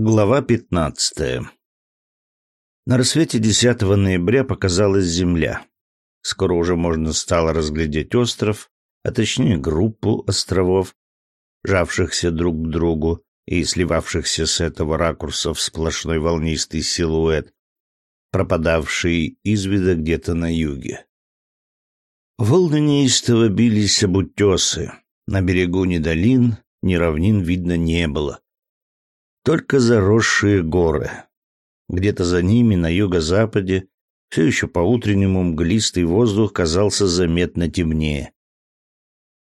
Глава 15. На рассвете 10 ноября показалась земля. Скоро уже можно стало разглядеть остров, а точнее группу островов, жавшихся друг к другу и сливавшихся с этого ракурса в сплошной волнистый силуэт, пропадавший из вида где-то на юге. Волны неистово бились об утесы. На берегу ни долин, ни равнин видно не было только заросшие горы. Где-то за ними, на юго-западе, все еще по-утреннему мглистый воздух казался заметно темнее.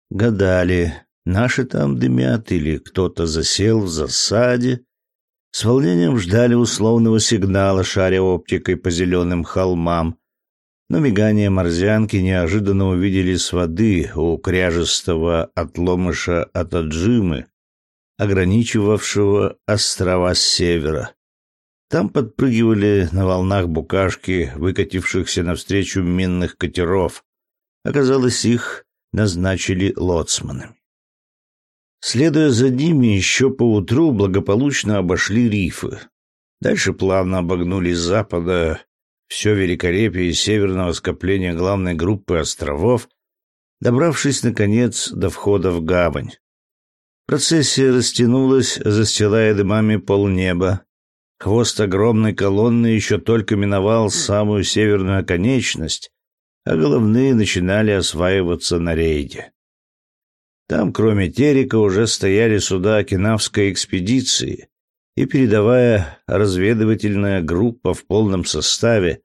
Гадали, наши там дымят или кто-то засел в засаде. С волнением ждали условного сигнала, шаря оптикой по зеленым холмам. Но мигание морзянки неожиданно увидели с воды у кряжестого отломыша от отжимы, ограничивавшего острова с севера. Там подпрыгивали на волнах букашки, выкатившихся навстречу минных катеров. Оказалось, их назначили лоцманами. Следуя за ними, еще поутру благополучно обошли рифы. Дальше плавно обогнули с запада все великолепие северного скопления главной группы островов, добравшись, наконец, до входа в гавань. Процессия растянулась, застилая дымами полнеба. Хвост огромной колонны еще только миновал самую северную оконечность, а головные начинали осваиваться на рейде. Там, кроме Терека, уже стояли суда Кинавской экспедиции, и передовая разведывательная группа в полном составе,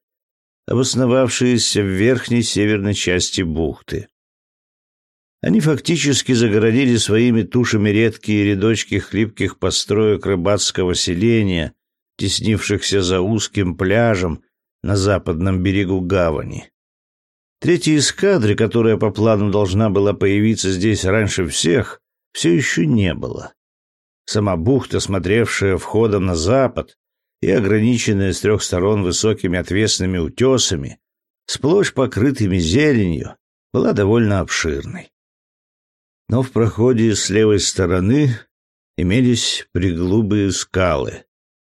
обосновавшаяся в верхней северной части бухты. Они фактически загородили своими тушами редкие рядочки хлипких построек рыбацкого селения, теснившихся за узким пляжем на западном берегу гавани. Третья эскадра, которая по плану должна была появиться здесь раньше всех, все еще не было. Сама бухта, смотревшая входом на запад и ограниченная с трех сторон высокими отвесными утесами, сплошь покрытыми зеленью, была довольно обширной но в проходе с левой стороны имелись приглубые скалы,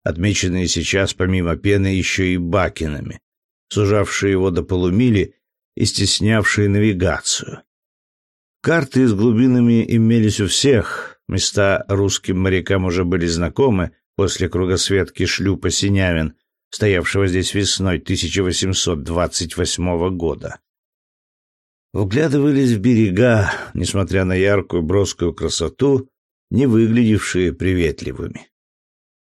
отмеченные сейчас помимо пены еще и бакинами, сужавшие его до полумили и стеснявшие навигацию. Карты с глубинами имелись у всех, места русским морякам уже были знакомы после кругосветки шлюпа «Синявин», стоявшего здесь весной 1828 года. Вглядывались в берега, несмотря на яркую броскую красоту, не выглядевшие приветливыми.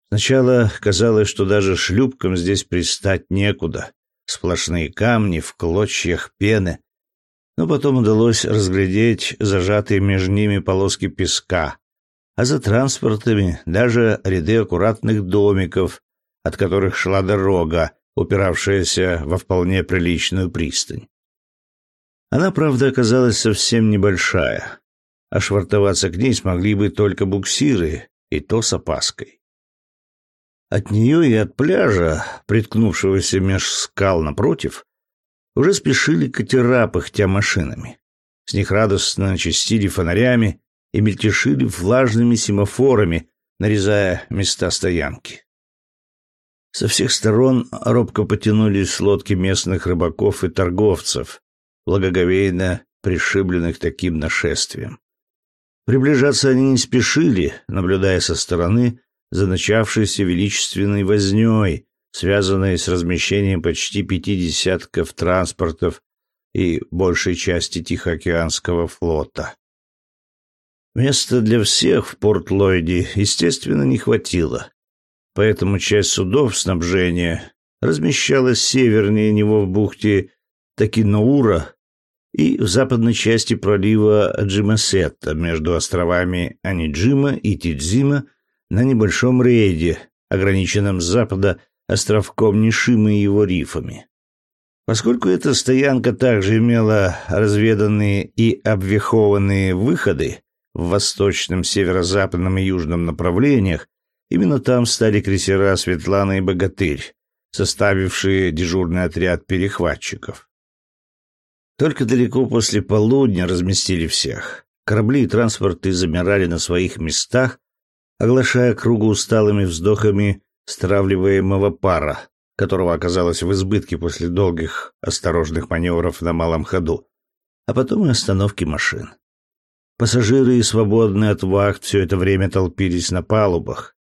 Сначала казалось, что даже шлюпкам здесь пристать некуда. Сплошные камни в клочьях пены. Но потом удалось разглядеть зажатые между ними полоски песка, а за транспортами даже ряды аккуратных домиков, от которых шла дорога, упиравшаяся во вполне приличную пристань. Она, правда, оказалась совсем небольшая, а швартоваться к ней смогли бы только буксиры, и то с опаской. От нее и от пляжа, приткнувшегося меж скал напротив, уже спешили катера, пыхтя машинами. С них радостно чистили фонарями и мельтешили влажными семафорами, нарезая места стоянки. Со всех сторон робко потянулись лодки местных рыбаков и торговцев, благоговейно пришибленных таким нашествием. Приближаться они не спешили, наблюдая со стороны за начавшейся величественной вознёй, связанной с размещением почти пяти десятков транспортов и большей части Тихоокеанского флота. Места для всех в Порт-Ллойде, естественно, не хватило, поэтому часть судов снабжения размещалась севернее него в бухте Такинаура и в западной части пролива Джимасетта между островами Аниджима и Тидзима на небольшом рейде, ограниченном с запада островком Нишимы и его рифами. Поскольку эта стоянка также имела разведанные и обвехованные выходы в восточном, северо-западном и южном направлениях, именно там стали крейсера «Светлана» и «Богатырь», составившие дежурный отряд перехватчиков. Только далеко после полудня разместили всех. Корабли и транспорты замирали на своих местах, оглашая кругу усталыми вздохами стравливаемого пара, которого оказалось в избытке после долгих осторожных маневров на малом ходу, а потом и остановки машин. Пассажиры и свободные от вахт все это время толпились на палубах.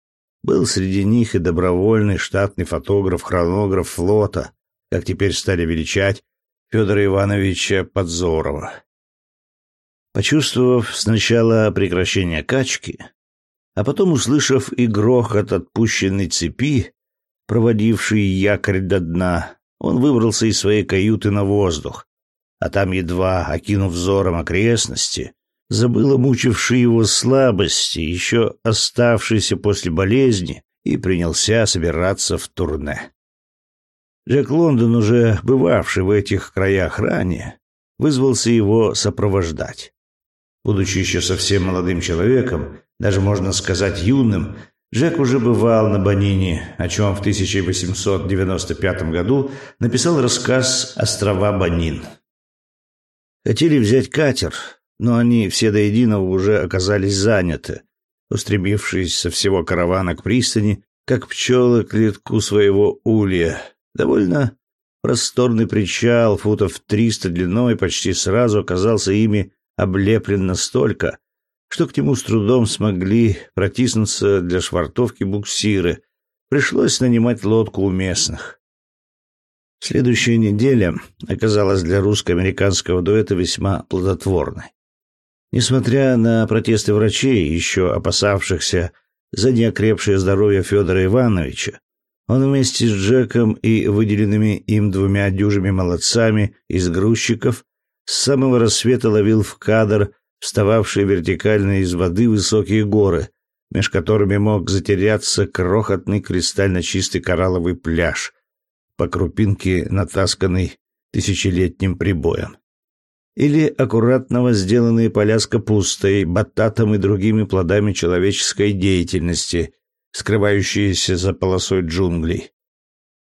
Был среди них и добровольный штатный фотограф-хронограф флота, как теперь стали величать, Федора Ивановича Подзорова. Почувствовав сначала прекращение качки, а потом услышав и грохот отпущенной цепи, проводивший якорь до дна, он выбрался из своей каюты на воздух, а там, едва окинув взором окрестности, забыл о мучившей его слабости, еще оставшейся после болезни, и принялся собираться в турне. Джек Лондон, уже бывавший в этих краях ранее, вызвался его сопровождать. Будучи еще совсем молодым человеком, даже можно сказать юным, Джек уже бывал на Банине, о чем в 1895 году написал рассказ «Острова Банин». Хотели взять катер, но они все до единого уже оказались заняты, устремившись со всего каравана к пристани, как пчелы к литку своего улья. Довольно просторный причал, футов триста длиной, почти сразу оказался ими облеплен настолько, что к нему с трудом смогли протиснуться для швартовки буксиры. Пришлось нанимать лодку у местных. Следующая неделя оказалась для русско-американского дуэта весьма плодотворной. Несмотря на протесты врачей, еще опасавшихся за неокрепшее здоровье Федора Ивановича, он вместе с Джеком и выделенными им двумя дюжими молодцами из грузчиков с самого рассвета ловил в кадр встававшие вертикально из воды высокие горы, меж которыми мог затеряться крохотный кристально чистый коралловый пляж, по крупинке натасканный тысячелетним прибоем. Или аккуратно сделанные поля с капустой, бататом и другими плодами человеческой деятельности, скрывающиеся за полосой джунглей.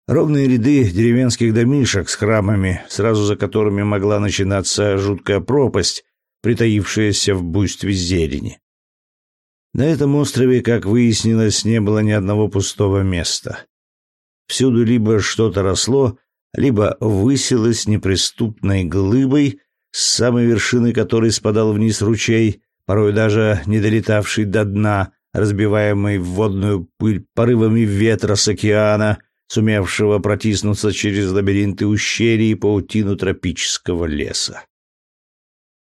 Ровные ряды деревенских домишек с храмами, сразу за которыми могла начинаться жуткая пропасть, притаившаяся в буйстве зелени. На этом острове, как выяснилось, не было ни одного пустого места. Всюду либо что-то росло, либо высилось неприступной глыбой, с самой вершины которой спадал вниз ручей, порой даже не долетавший до дна, разбиваемый в водную пыль порывами ветра с океана, сумевшего протиснуться через лабиринты ущелий и паутину тропического леса.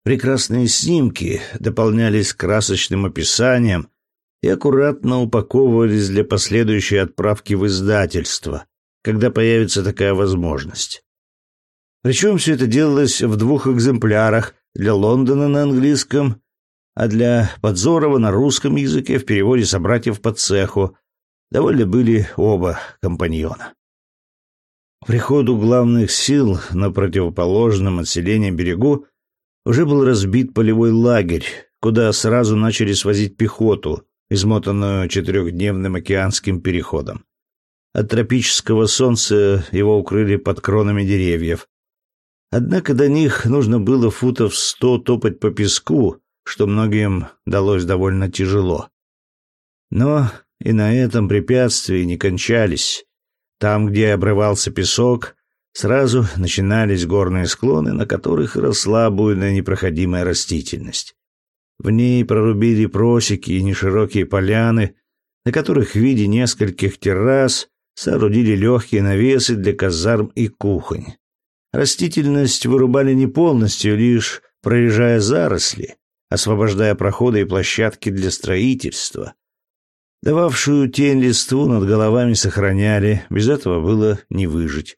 Прекрасные снимки дополнялись красочным описанием и аккуратно упаковывались для последующей отправки в издательство, когда появится такая возможность. Причем все это делалось в двух экземплярах для Лондона на английском, а для Подзорова на русском языке в переводе собратьев по цеху. Довольны были оба компаньона. К приходу главных сил на противоположном от селения берегу уже был разбит полевой лагерь, куда сразу начали свозить пехоту, измотанную четырехдневным океанским переходом. От тропического солнца его укрыли под кронами деревьев. Однако до них нужно было футов сто топать по песку, что многим далось довольно тяжело. Но и на этом препятствия не кончались. Там, где обрывался песок, Сразу начинались горные склоны, на которых росла буйная непроходимая растительность. В ней прорубили просеки и неширокие поляны, на которых в виде нескольких террас соорудили легкие навесы для казарм и кухонь. Растительность вырубали не полностью, лишь проезжая заросли, освобождая проходы и площадки для строительства. Дававшую тень листву над головами сохраняли, без этого было не выжить.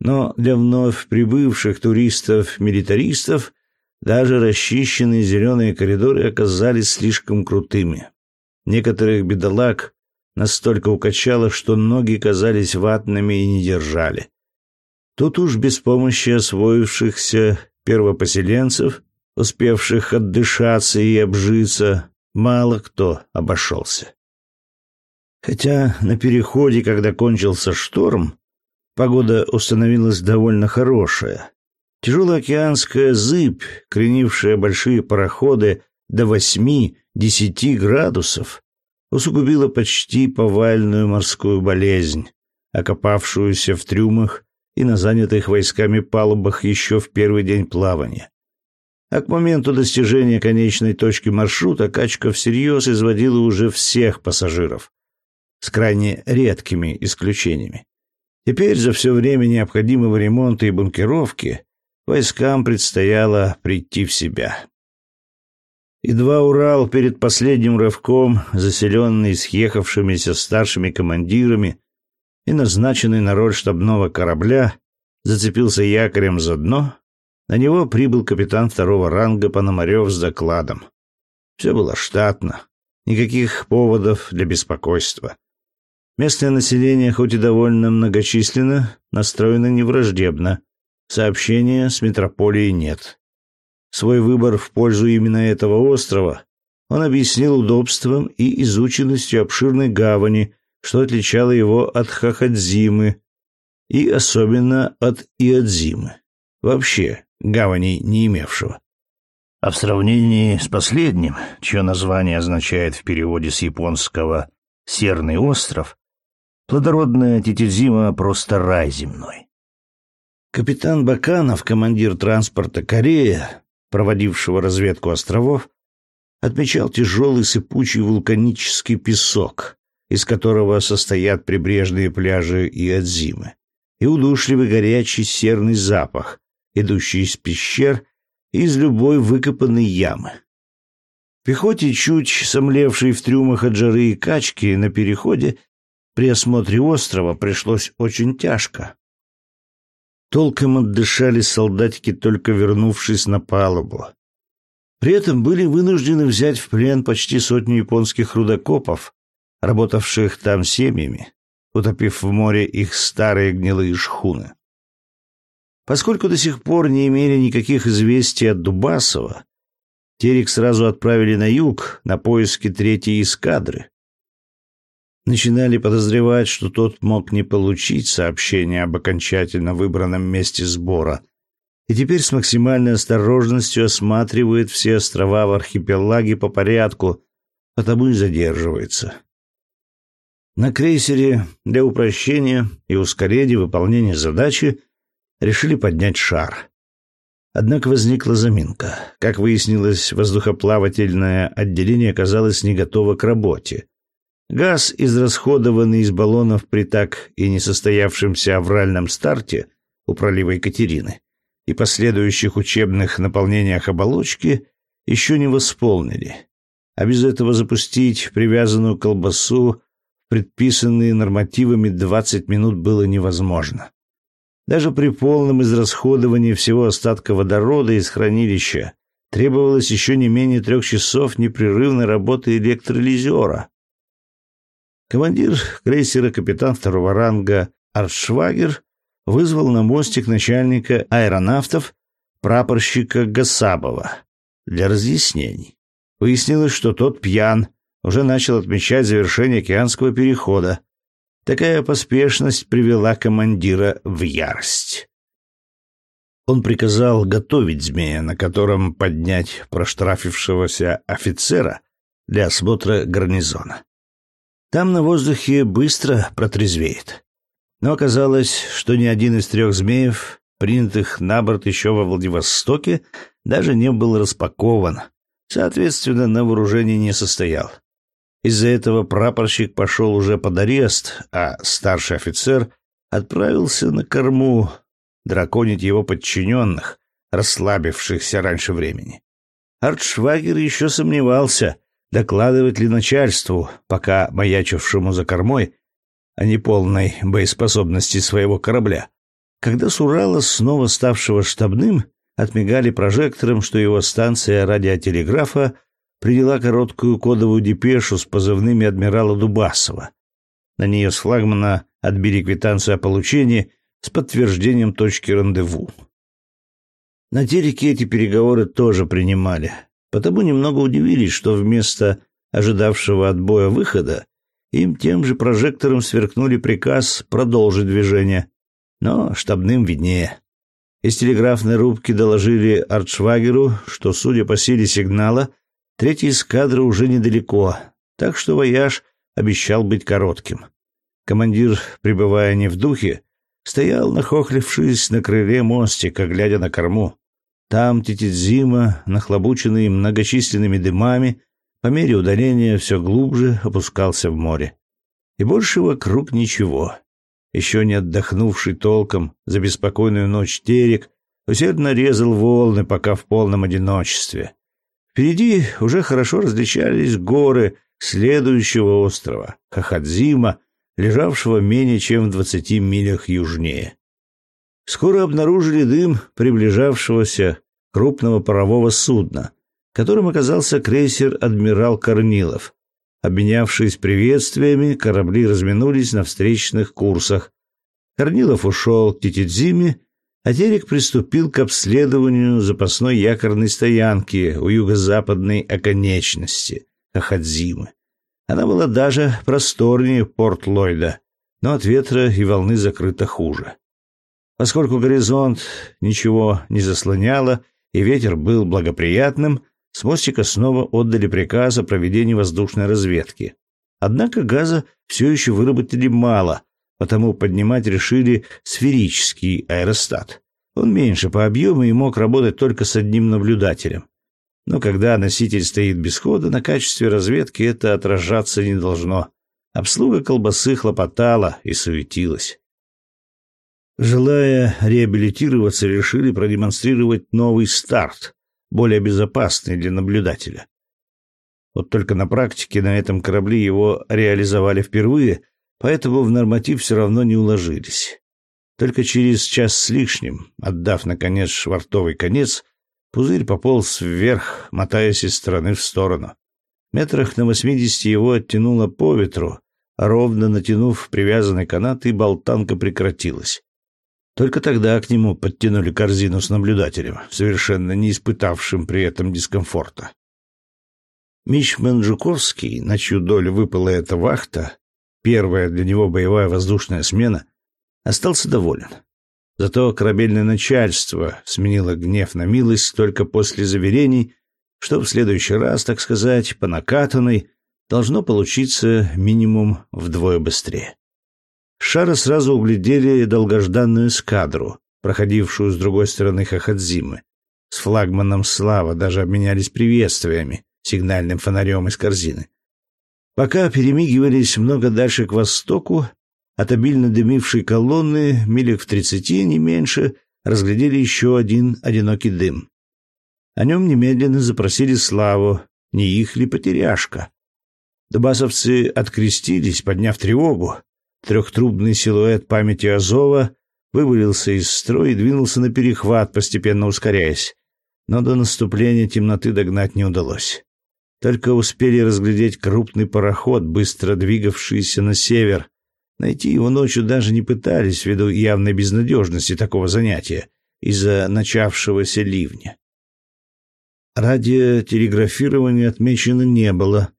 Но для вновь прибывших туристов-милитаристов даже расчищенные зеленые коридоры оказались слишком крутыми. Некоторых бедолаг настолько укачало, что ноги казались ватными и не держали. Тут уж без помощи освоившихся первопоселенцев, успевших отдышаться и обжиться, мало кто обошелся. Хотя на переходе, когда кончился шторм, Погода установилась довольно хорошая. Тяжелая океанская зыбь, кренившая большие пароходы до восьми-десяти градусов, усугубило почти повальную морскую болезнь, окопавшуюся в трюмах и на занятых войсками палубах еще в первый день плавания. А к моменту достижения конечной точки маршрута качка всерьез изводила уже всех пассажиров, с крайне редкими исключениями. Теперь за все время необходимого ремонта и бункеровки войскам предстояло прийти в себя. Едва Урал перед последним рывком, заселенный съехавшимися старшими командирами и назначенный на роль штабного корабля, зацепился якорем за дно, на него прибыл капитан второго ранга Пономарев с докладом. Все было штатно, никаких поводов для беспокойства. Местное население, хоть и довольно многочисленно, настроено невраждебно. Сообщения с метрополией нет. Свой выбор в пользу именно этого острова он объяснил удобством и изученностью обширной гавани, что отличало его от Хахадзимы и особенно от Иадзимы. Вообще, гаваней не имевшего. А в сравнении с последним, чье название означает в переводе с японского «серный остров», плодородная Тетизима просто рай земной. Капитан Баканов, командир транспорта «Корея», проводившего разведку островов, отмечал тяжелый сыпучий вулканический песок, из которого состоят прибрежные пляжи и Адзимы, и удушливый горячий серный запах, идущий из пещер из любой выкопанной ямы. Пехоте, чуть сомлевшей в трюмах от жары и качки, на переходе при осмотре острова пришлось очень тяжко. Толком отдышали солдатики, только вернувшись на палубу. При этом были вынуждены взять в плен почти сотню японских рудокопов, работавших там семьями, утопив в море их старые гнилые шхуны. Поскольку до сих пор не имели никаких известий от Дубасова, Терек сразу отправили на юг на поиски третьей эскадры, начинали подозревать, что тот мог не получить сообщение об окончательно выбранном месте сбора, и теперь с максимальной осторожностью осматривает все острова в архипелаге по порядку, потому и задерживается. На крейсере для упрощения и ускорения выполнения задачи решили поднять шар. Однако возникла заминка. Как выяснилось, воздухоплавательное отделение оказалось не готово к работе. Газ, израсходованный из баллонов при так и не состоявшемся авральном старте у пролива Екатерины и последующих учебных наполнениях оболочки, еще не восполнили. А без этого запустить привязанную колбасу в предписанные нормативами 20 минут было невозможно. Даже при полном израсходовании всего остатка водорода из хранилища требовалось еще не менее трех часов непрерывной работы электролизера. Командир крейсера капитан второго ранга Артшвагер вызвал на мостик начальника аэронавтов прапорщика Гасабова для разъяснений. Выяснилось, что тот пьян, уже начал отмечать завершение океанского перехода. Такая поспешность привела командира в ярость. Он приказал готовить змея, на котором поднять проштрафившегося офицера для осмотра гарнизона. Там на воздухе быстро протрезвеет. Но оказалось, что ни один из трех змеев, принятых на борт еще во Владивостоке, даже не был распакован, соответственно, на вооружении не состоял. Из-за этого прапорщик пошел уже под арест, а старший офицер отправился на корму драконить его подчиненных, расслабившихся раньше времени. Артшвагер еще сомневался, докладывать ли начальству, пока маячившему за кормой, о неполной боеспособности своего корабля. Когда с Урала, снова ставшего штабным, отмигали прожектором, что его станция радиотелеграфа приняла короткую кодовую депешу с позывными адмирала Дубасова. На нее с флагмана отбили квитанцию о получении с подтверждением точки рандеву. На телеке эти переговоры тоже принимали, потому немного удивились, что вместо ожидавшего отбоя выхода им тем же прожектором сверкнули приказ продолжить движение. Но штабным виднее. Из телеграфной рубки доложили Артшвагеру, что, судя по силе сигнала, третья эскадра уже недалеко, так что вояж обещал быть коротким. Командир, пребывая не в духе, стоял, нахохлившись на крыле мостика, глядя на корму. Там Титидзима, нахлобученный многочисленными дымами, по мере удаления все глубже опускался в море. И больше вокруг ничего. Еще не отдохнувший толком за беспокойную ночь терек усердно резал волны, пока в полном одиночестве. Впереди уже хорошо различались горы следующего острова, Хахадзима, лежавшего менее чем в двадцати милях южнее. Скоро обнаружили дым приближавшегося крупного парового судна, которым оказался крейсер «Адмирал Корнилов». Обменявшись приветствиями, корабли разминулись на встречных курсах. Корнилов ушел к Титидзиме, а Терек приступил к обследованию запасной якорной стоянки у юго-западной оконечности Хахадзимы. Она была даже просторнее порт Ллойда, но от ветра и волны закрыта хуже. Поскольку горизонт ничего не заслоняло и ветер был благоприятным, с мостика снова отдали приказ о проведении воздушной разведки. Однако газа все еще выработали мало, потому поднимать решили сферический аэростат. Он меньше по объему и мог работать только с одним наблюдателем. Но когда носитель стоит без хода, на качестве разведки это отражаться не должно. Обслуга колбасы хлопотала и суетилась. Желая реабилитироваться, решили продемонстрировать новый старт, более безопасный для наблюдателя. Вот только на практике на этом корабле его реализовали впервые, поэтому в норматив все равно не уложились. Только через час с лишним, отдав, наконец, швартовый конец, Пузырь пополз вверх, мотаясь из стороны в сторону. Метрах на восьмидесяти его оттянуло по ветру, ровно натянув привязанный канат, и болтанка прекратилась. Только тогда к нему подтянули корзину с наблюдателем, совершенно не испытавшим при этом дискомфорта. Мичман Жуковский, на чью долю выпала эта вахта, первая для него боевая воздушная смена, остался доволен. Зато корабельное начальство сменило гнев на милость только после заверений, что в следующий раз, так сказать, по накатанной, должно получиться минимум вдвое быстрее. Шара сразу углядели долгожданную эскадру, проходившую с другой стороны Хахадзимы. С флагманом «Слава» даже обменялись приветствиями, сигнальным фонарем из корзины. Пока перемигивались много дальше к востоку, от обильно дымившей колонны, милях в тридцати, не меньше, разглядели еще один одинокий дым. О нем немедленно запросили славу, не их ли потеряшка. Дубасовцы открестились, подняв тревогу. Трехтрубный силуэт памяти Азова вывалился из строя и двинулся на перехват, постепенно ускоряясь. Но до наступления темноты догнать не удалось. Только успели разглядеть крупный пароход, быстро двигавшийся на север, Найти его ночью даже не пытались ввиду явной безнадежности такого занятия из-за начавшегося ливня. Радиотелеграфирования отмечено не было,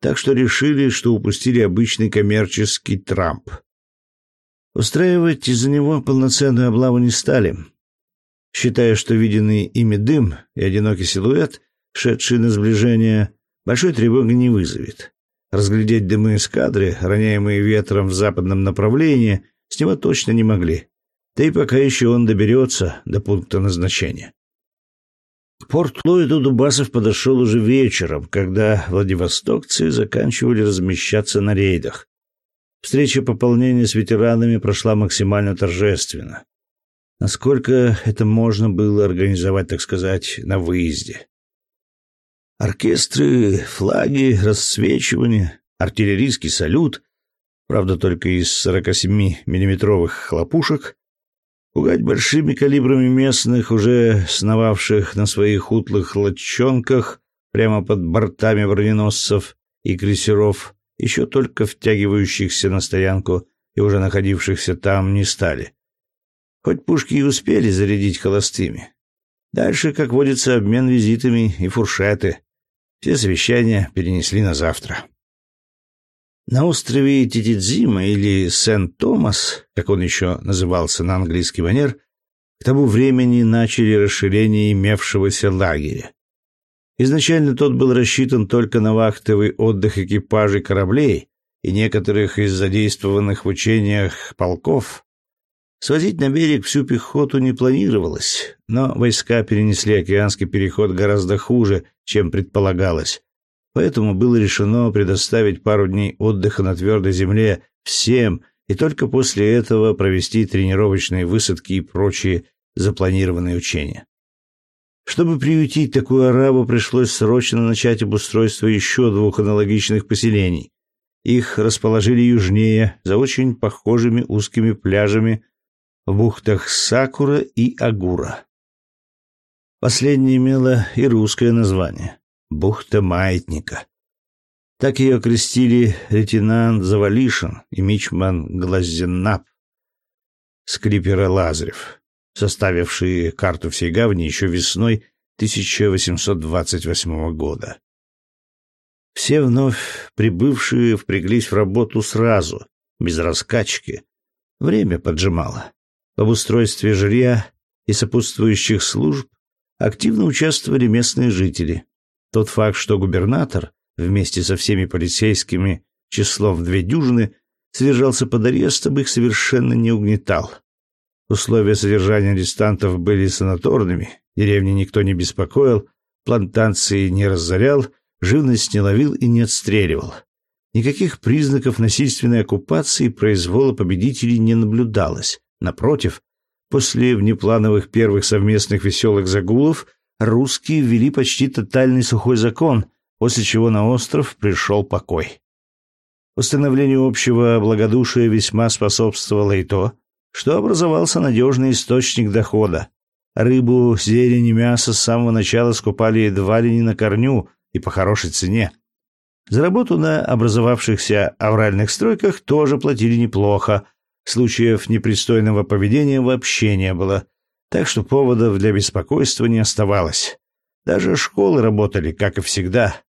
так что решили, что упустили обычный коммерческий трамп. Устраивать из-за него полноценную облаву не стали, считая, что виденный ими дым и одинокий силуэт, шедший на сближение, большой тревоги не вызовет. Разглядеть дымы эскадры, роняемые ветром в западном направлении, с него точно не могли. Да и пока еще он доберется до пункта назначения. К порт-Ллойду Дубасов подошел уже вечером, когда владивостокцы заканчивали размещаться на рейдах. Встреча пополнения с ветеранами прошла максимально торжественно. Насколько это можно было организовать, так сказать, на выезде. Оркестры, флаги, рассвечивание, артиллерийский салют, правда, только из 47-миллиметровых хлопушек, пугать большими калибрами местных, уже сновавших на своих утлых лодчонках прямо под бортами броненосцев и крейсеров, еще только втягивающихся на стоянку и уже находившихся там, не стали. Хоть пушки и успели зарядить холостыми. Дальше, как водится, обмен визитами и фуршеты. Все совещания перенесли на завтра. На острове Титидзима или Сент-Томас, как он еще назывался на английский манер, к тому времени начали расширение имевшегося лагеря. Изначально тот был рассчитан только на вахтовый отдых экипажей кораблей и некоторых из задействованных в учениях полков. Свозить на берег всю пехоту не планировалось, но войска перенесли океанский переход гораздо хуже, чем предполагалось. Поэтому было решено предоставить пару дней отдыха на твердой земле всем и только после этого провести тренировочные высадки и прочие запланированные учения. Чтобы приютить такую арабу, пришлось срочно начать обустройство еще двух аналогичных поселений. Их расположили южнее, за очень похожими узкими пляжами в бухтах Сакура и Агура. Последняя имела и русское название — бухта Маятника. Так ее крестили лейтенант Завалишин и мичман Глазеннап с клипера Лазарев составившие карту всей гавани еще весной 1828 года. Все вновь прибывшие впряглись в работу сразу, без раскачки. Время поджимало. В обустройстве жилья и сопутствующих служб активно участвовали местные жители. Тот факт, что губернатор вместе со всеми полицейскими числом в две дюжины содержался под арестом, их совершенно не угнетал. Условия содержания арестантов были санаторными, деревни никто не беспокоил, плантации не разорял, живность не ловил и не отстреливал. Никаких признаков насильственной оккупации и произвола победителей не наблюдалось. Напротив, после внеплановых первых совместных веселых загулов русские ввели почти тотальный сухой закон, после чего на остров пришел покой. Установлению общего благодушия весьма способствовало и то, что образовался надежный источник дохода. Рыбу, зелень и мясо с самого начала скупали едва ли не на корню и по хорошей цене. За работу на образовавшихся авральных стройках тоже платили неплохо. Случаев непристойного поведения вообще не было, так что поводов для беспокойства не оставалось. Даже школы работали, как и всегда.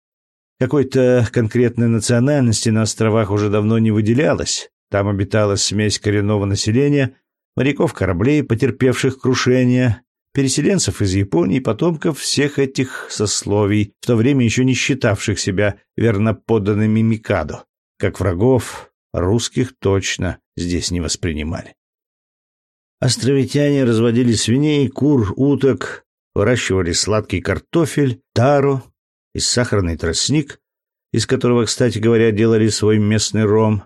Какой-то конкретной национальности на островах уже давно не выделялось. Там обитала смесь коренного населения, моряков кораблей, потерпевших крушение, переселенцев из Японии, потомков всех этих сословий, в то время еще не считавших себя верноподданными Микадо. Как врагов, русских точно здесь не воспринимали. Островитяне разводили свиней, кур, уток, выращивали сладкий картофель, тару и сахарный тростник, из которого, кстати говоря, делали свой местный ром,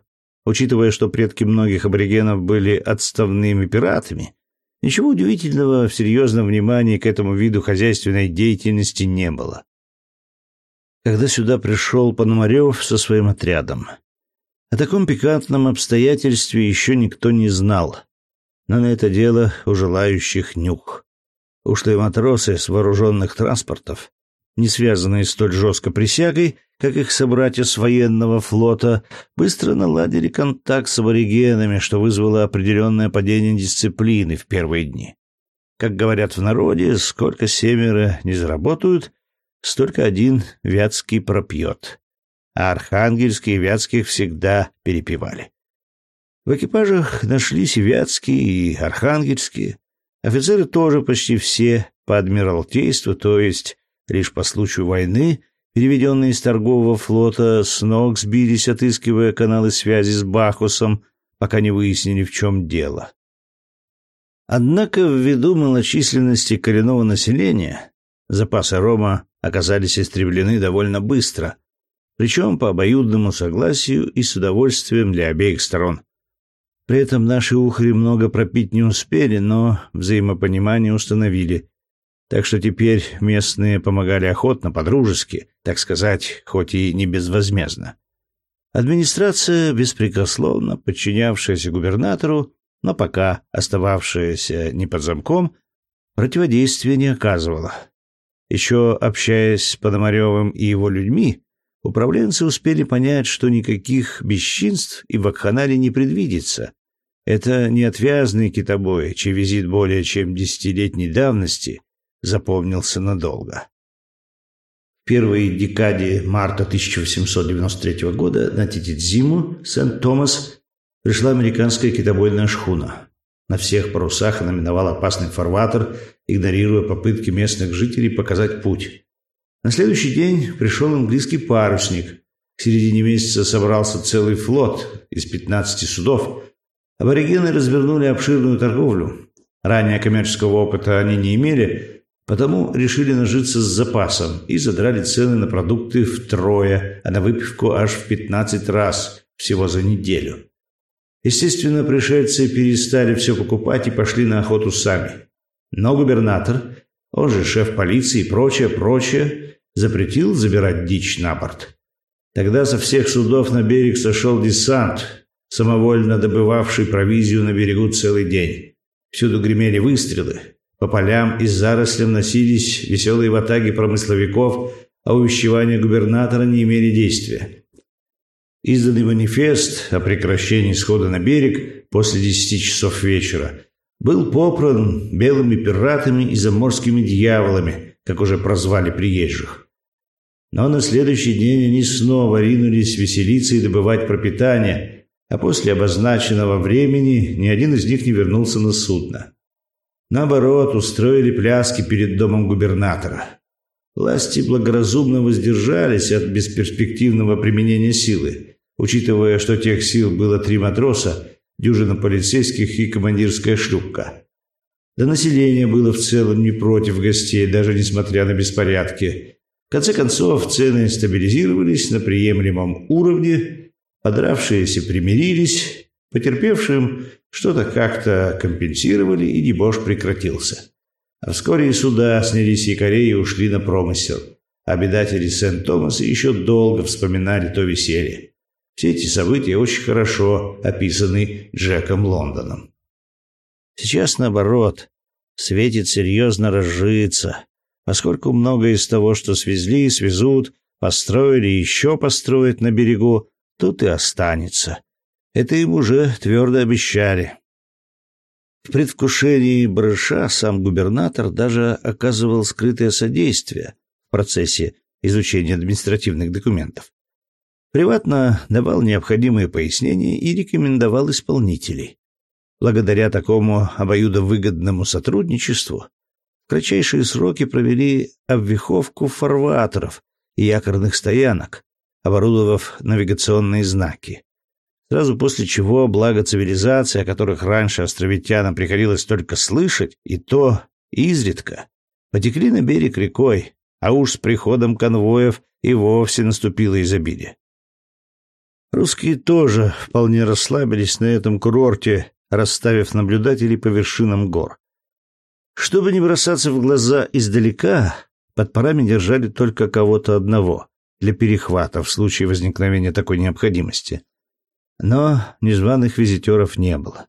Учитывая, что предки многих аборигенов были отставными пиратами, ничего удивительного в серьезном внимании к этому виду хозяйственной деятельности не было. Когда сюда пришел Пономарев со своим отрядом, о таком пикантном обстоятельстве еще никто не знал, но на это дело у желающих нюх. Ушлые матросы с вооруженных транспортов не связанные столь жестко присягой, как их собратья с военного флота, быстро наладили контакт с аборигенами, что вызвало определенное падение дисциплины в первые дни. Как говорят в народе, сколько семеро не заработают, столько один Вятский пропьет. А архангельские и Вятских всегда перепевали. В экипажах нашлись Вятские, и Архангельские. Офицеры тоже почти все по адмиралтейству, то есть Лишь по случаю войны переведенные из торгового флота с ног сбились, отыскивая каналы связи с Бахусом, пока не выяснили, в чем дело. Однако, ввиду малочисленности коренного населения, запасы рома оказались истреблены довольно быстро, причем по обоюдному согласию и с удовольствием для обеих сторон. При этом наши ухари много пропить не успели, но взаимопонимание установили, так что теперь местные помогали охотно, по-дружески, так сказать, хоть и не безвозмездно. Администрация, беспрекословно подчинявшаяся губернатору, но пока остававшаяся не под замком, противодействия не оказывала. Еще общаясь с Пономаревым и его людьми, управленцы успели понять, что никаких бесчинств и вакханалий не предвидится. Это не отвязный китобой, чей визит более чем десятилетней давности запомнился надолго. В первой декаде марта 1893 года на Титидзиму, Сент-Томас, пришла американская китобойная шхуна. На всех парусах она миновала опасный фарватер, игнорируя попытки местных жителей показать путь. На следующий день пришел английский парусник. К середине месяца собрался целый флот из 15 судов. Аборигены развернули обширную торговлю. Ранее коммерческого опыта они не имели, потому решили нажиться с запасом и задрали цены на продукты втрое, а на выпивку аж в 15 раз всего за неделю. Естественно, пришельцы перестали все покупать и пошли на охоту сами. Но губернатор, он же шеф полиции и прочее, прочее, запретил забирать дичь на борт. Тогда со всех судов на берег сошел десант, самовольно добывавший провизию на берегу целый день. Всюду гремели выстрелы. По полям и зарослям носились веселые ватаги промысловиков, а увещевания губернатора не имели действия. Изданный манифест о прекращении схода на берег после десяти часов вечера был попран белыми пиратами и заморскими дьяволами, как уже прозвали приезжих. Но на следующий день они снова ринулись веселиться и добывать пропитание, а после обозначенного времени ни один из них не вернулся на судно. Наоборот, устроили пляски перед домом губернатора. Власти благоразумно воздержались от бесперспективного применения силы, учитывая, что тех сил было три матроса, дюжина полицейских и командирская шлюпка. Да население было в целом не против гостей, даже несмотря на беспорядки. В конце концов, цены стабилизировались на приемлемом уровне, подравшиеся примирились, потерпевшим что-то как-то компенсировали, и дебош прекратился. А вскоре и суда снялись якорей и ушли на промысел. Обитатели Сент-Томаса еще долго вспоминали то веселье. Все эти события очень хорошо описаны Джеком Лондоном. Сейчас, наоборот, светит серьезно разжиться, поскольку многое из того, что свезли, свезут, построили и еще построят на берегу, тут и останется. Это им уже твердо обещали. В предвкушении брыша сам губернатор даже оказывал скрытое содействие в процессе изучения административных документов. Приватно давал необходимые пояснения и рекомендовал исполнителей. Благодаря такому обоюдовыгодному сотрудничеству кратчайшие сроки провели обвиховку фарватеров и якорных стоянок, оборудовав навигационные знаки. Сразу после чего благо цивилизации, о которых раньше островитянам приходилось только слышать, и то изредка, потекли на берег рекой, а уж с приходом конвоев и вовсе наступило изобилие. Русские тоже вполне расслабились на этом курорте, расставив наблюдателей по вершинам гор. Чтобы не бросаться в глаза издалека, под парами держали только кого-то одного для перехвата в случае возникновения такой необходимости. Но незваных визитеров не было.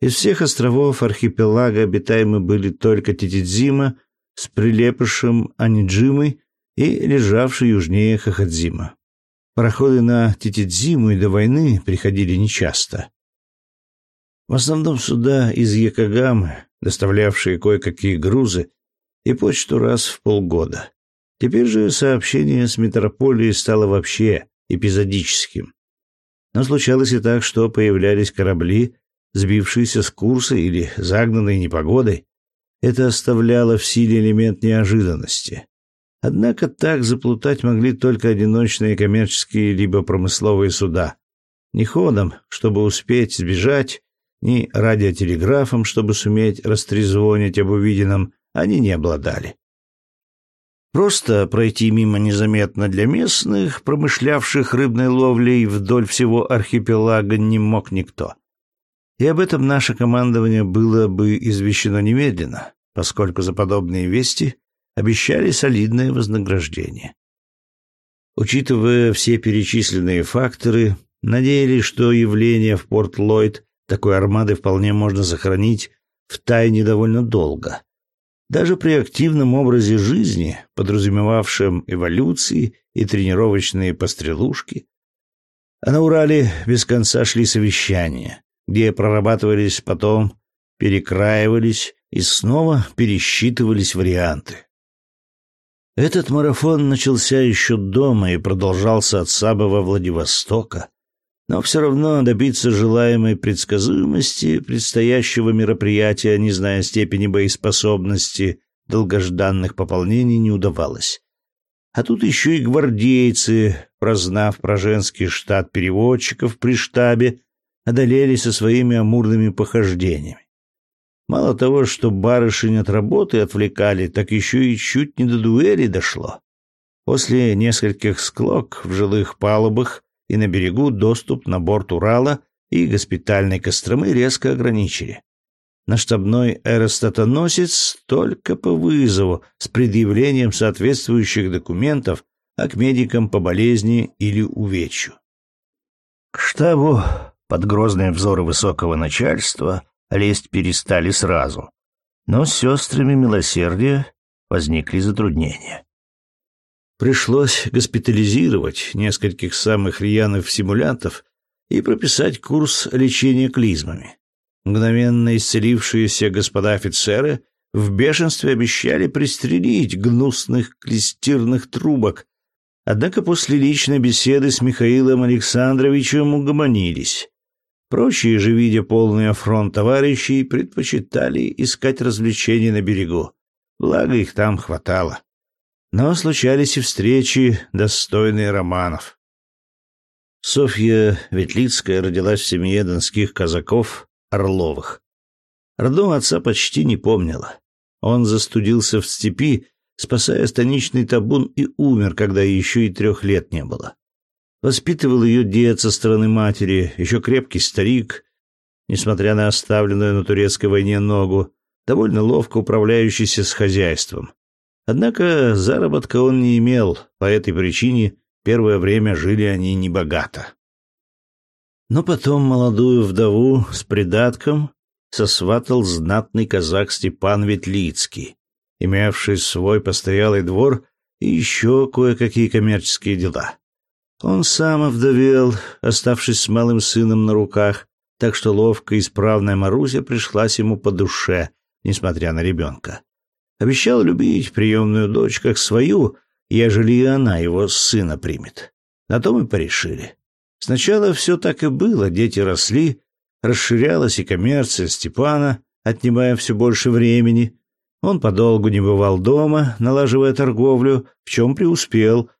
Из всех островов архипелага обитаемы были только Титидзима с прилепышем Аниджимой и лежавший южнее Хахадзима. Пароходы на Титидзиму и до войны приходили нечасто. В основном суда из Якогамы, доставлявшие кое-какие грузы, и почту раз в полгода. Теперь же сообщение с метрополией стало вообще эпизодическим. Но случалось и так, что появлялись корабли, сбившиеся с курса или загнанные непогодой. Это оставляло в силе элемент неожиданности. Однако так заплутать могли только одиночные коммерческие либо промысловые суда. Не ходом, чтобы успеть сбежать, ни радиотелеграфом, чтобы суметь растрезвонить об увиденном, они не обладали. Просто пройти мимо незаметно для местных, промышлявших рыбной ловлей вдоль всего архипелага, не мог никто. И об этом наше командование было бы извещено немедленно, поскольку за подобные вести обещали солидное вознаграждение. Учитывая все перечисленные факторы, надеялись, что явление в порт Ллойд такой армады вполне можно сохранить в тайне довольно долго. Даже при активном образе жизни, подразумевавшем эволюции и тренировочные пострелушки. А на Урале без конца шли совещания, где прорабатывались потом, перекраивались и снова пересчитывались варианты. Этот марафон начался еще дома и продолжался от самого Владивостока, но все равно добиться желаемой предсказуемости предстоящего мероприятия, не зная степени боеспособности долгожданных пополнений, не удавалось. А тут еще и гвардейцы, прознав про женский штат переводчиков при штабе, одолели со своими амурными похождениями. Мало того, что барышень от работы отвлекали, так еще и чуть не до дуэли дошло. После нескольких склок в жилых палубах и на берегу доступ на борт Урала и госпитальной Костромы резко ограничили. На штабной аэростатоносец только по вызову с предъявлением соответствующих документов, а к медикам по болезни или увечью. К штабу под грозные взоры высокого начальства лезть перестали сразу, но с сестрами милосердия возникли затруднения. Пришлось госпитализировать нескольких самых рьяных симулянтов и прописать курс лечения клизмами. Мгновенно исцелившиеся господа офицеры в бешенстве обещали пристрелить гнусных клестирных трубок, однако после личной беседы с Михаилом Александровичем угомонились. Прочие же, видя полный афронт товарищей, предпочитали искать развлечений на берегу, благо их там хватало. Но случались и встречи, достойные романов. Софья Ветлицкая родилась в семье донских казаков Орловых. Родного отца почти не помнила. Он застудился в степи, спасая станичный табун, и умер, когда еще и трех лет не было. Воспитывал ее дед со стороны матери, еще крепкий старик, несмотря на оставленную на турецкой войне ногу, довольно ловко управляющийся с хозяйством. Однако заработка он не имел, по этой причине Первое время жили они небогато. Но потом молодую вдову с придатком сосватал знатный казак Степан Ветлицкий, имевший свой постоялый двор и еще кое-какие коммерческие дела. Он сам овдовел, оставшись с малым сыном на руках, так что ловкая и исправная Маруся пришлась ему по душе, несмотря на ребенка. Обещал любить приемную дочь как свою, ежели и она его сына примет. На то мы порешили. Сначала все так и было, дети росли, расширялась и коммерция Степана, отнимая все больше времени. Он подолгу не бывал дома, налаживая торговлю, в чем преуспел.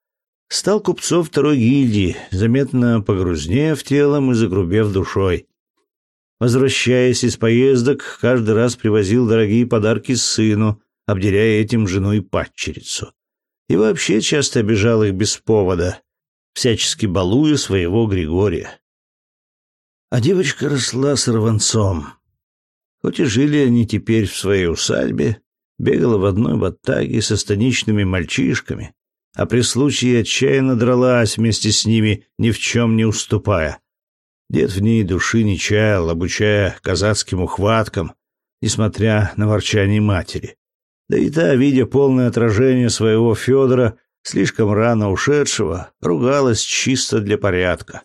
Стал купцом второй гильдии, заметно погрузнев телом и загрубев душой. Возвращаясь из поездок, каждый раз привозил дорогие подарки сыну, обделяя этим жену и падчерицу и вообще часто обижал их без повода, всячески балуя своего Григория. А девочка росла сорванцом. Хоть и жили они теперь в своей усадьбе, бегала в одной ваттаге со станичными мальчишками, а при случае отчаянно дралась вместе с ними, ни в чем не уступая. Дед в ней души не чаял, обучая казацким ухваткам, несмотря на ворчание матери. Да и та, видя полное отражение своего Федора, слишком рано ушедшего, ругалась чисто для порядка.